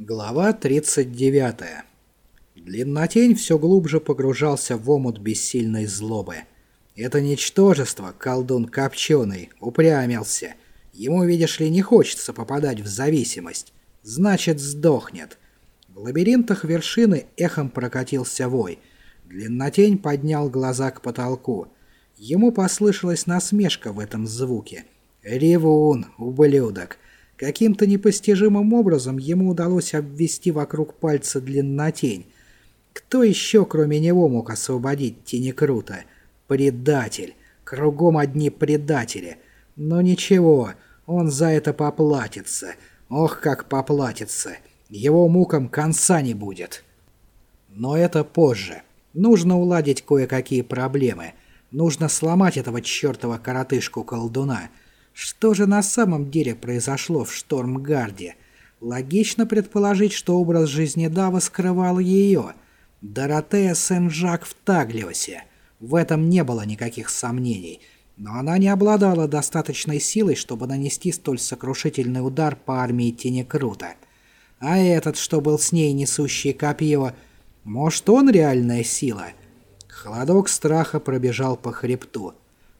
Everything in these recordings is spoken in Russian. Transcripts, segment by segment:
Глава 39. Длиннотень все глубже погружался в омут бессильной злобы. Это ничтожество, колдун копченый, упрямился. Ему, видишь ли, не хочется попадать в зависимость. Значит, сдохнет. В лабиринтах вершины эхом прокатился вой. Длиннотень поднял глаза к потолку. Ему послышалась насмешка в этом звуке. «Ревун, ублюдок!» Каким-то непостижимым образом ему удалось обвести вокруг пальца длиннотень. Кто еще, кроме него, мог освободить Тенекрута? Предатель. Кругом одни предатели. Но ничего, он за это поплатится. Ох, как поплатится. Его мукам конца не будет. Но это позже. Нужно уладить кое-какие проблемы. Нужно сломать этого чертова коротышку-колдуна. Что же на самом деле произошло в Штормгарде? Логично предположить, что образ жизни Дава скрывал ее. Доротея Сен-Жак в Таглиосе. В этом не было никаких сомнений. Но она не обладала достаточной силой, чтобы нанести столь сокрушительный удар по армии Тенекрута. А этот, что был с ней несущий копье, может он реальная сила? Холодок страха пробежал по хребту.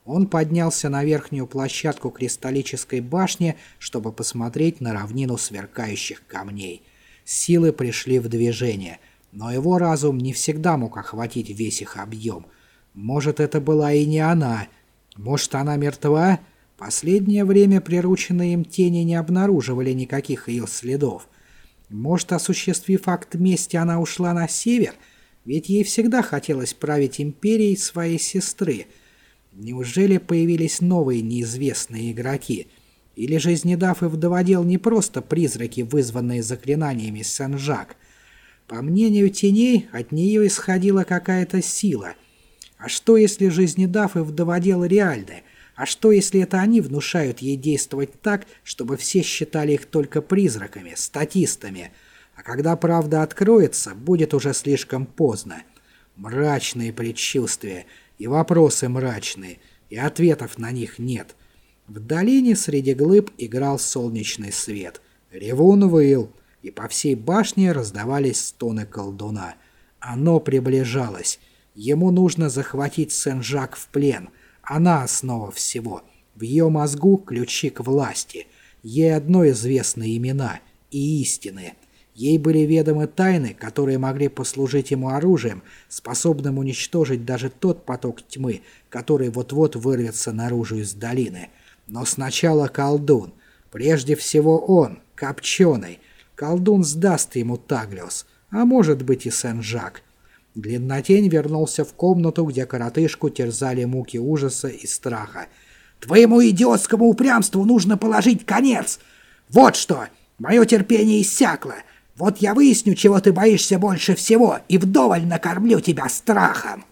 Он поднялся на верхнюю площадку кристаллической башни, чтобы посмотреть на равнину сверкающих камней. Силы пришли в движение, но его разум не всегда мог охватить весь их объем. Может, это была и не она. Может, она мертва? Последнее время прирученные им тени не обнаруживали никаких ее следов. Может, осуществив акт мести, она ушла на север? Ведь ей всегда хотелось править империей своей сестры — Неужели появились новые неизвестные игроки? Или же Знедав и вдоводел не просто призраки, вызванные заклинаниями Сен-Жак? По мнению теней, от нее исходила какая-то сила. А что если жизнедав и вдоводел реальны? А что если это они внушают ей действовать так, чтобы все считали их только призраками, статистами? А когда правда откроется, будет уже слишком поздно. Мрачные предчувствия — и вопросы мрачные, и ответов на них нет. В долине среди глыб играл солнечный свет. Ревун выл, и по всей башне раздавались стоны колдуна. Оно приближалось. Ему нужно захватить Сен-Жак в плен. Она основа всего. В ее мозгу ключи к власти. Ей одно известны имена и истины. Ей были ведомы тайны, которые могли послужить ему оружием, способным уничтожить даже тот поток тьмы, который вот-вот вырвется наружу из долины. Но сначала колдун. Прежде всего он, Копченый. Колдун сдаст ему Таглиос, а может быть и Сен-Жак. Длиннотень вернулся в комнату, где коротышку терзали муки ужаса и страха. «Твоему идиотскому упрямству нужно положить конец! Вот что! Мое терпение иссякло!» Вот я выясню, чего ты боишься больше всего, и вдоволь накормлю тебя страхом.